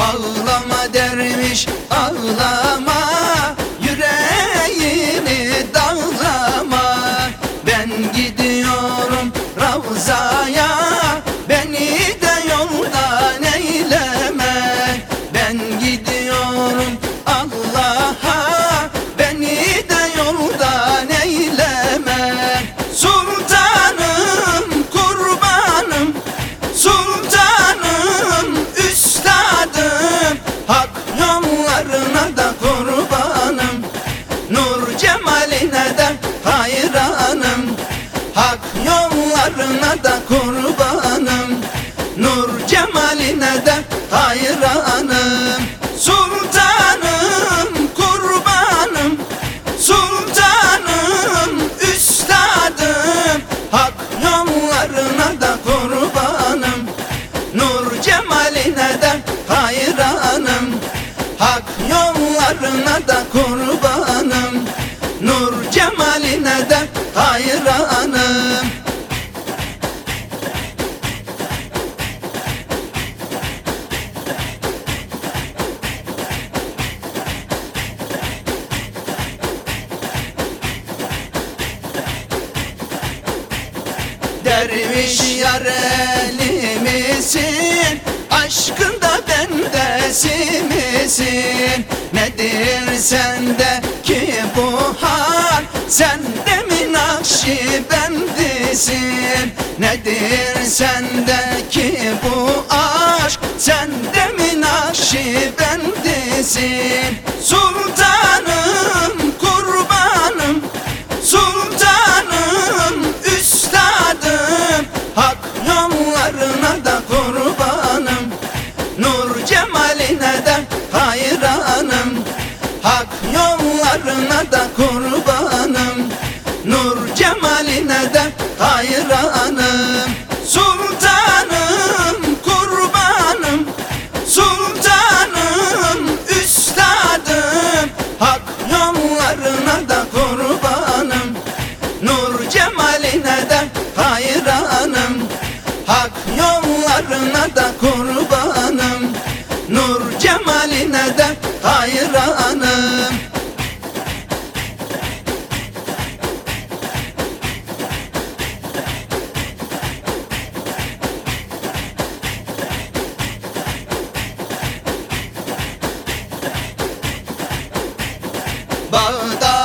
Ağlama derviş ağlama. Yüreğini dağlama. Ben gidiyorum Ravza'ya yollarına da kurbanım. Nur cemaline de hayranım. Sultanım kurbanım. Sultanım üstadım. Hak yollarına da kurbanım. Nur cemaline de hayranım. Hak yollarına da kurbanım. Nur cemaline de hayranım Derviş yareli misin? Aşkında bendesi misin? Nedir sende ki bu hal? Sen de mi nakşibendisin? Nedir sende ki bu aşk? Sen de mi nakşibendisin? Sultanım বাদা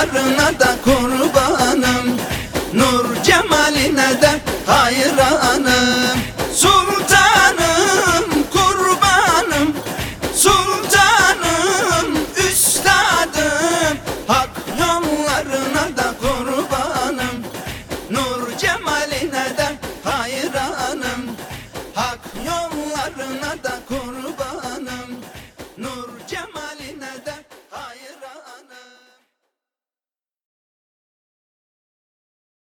yollarına da kurbanım Nur cemaline de hayranım. Sultanım kurbanım Sultanım üstadım. Hak yollarına da kurbanım Nur cemaline de hayranım. Hak yollarına da kurbanım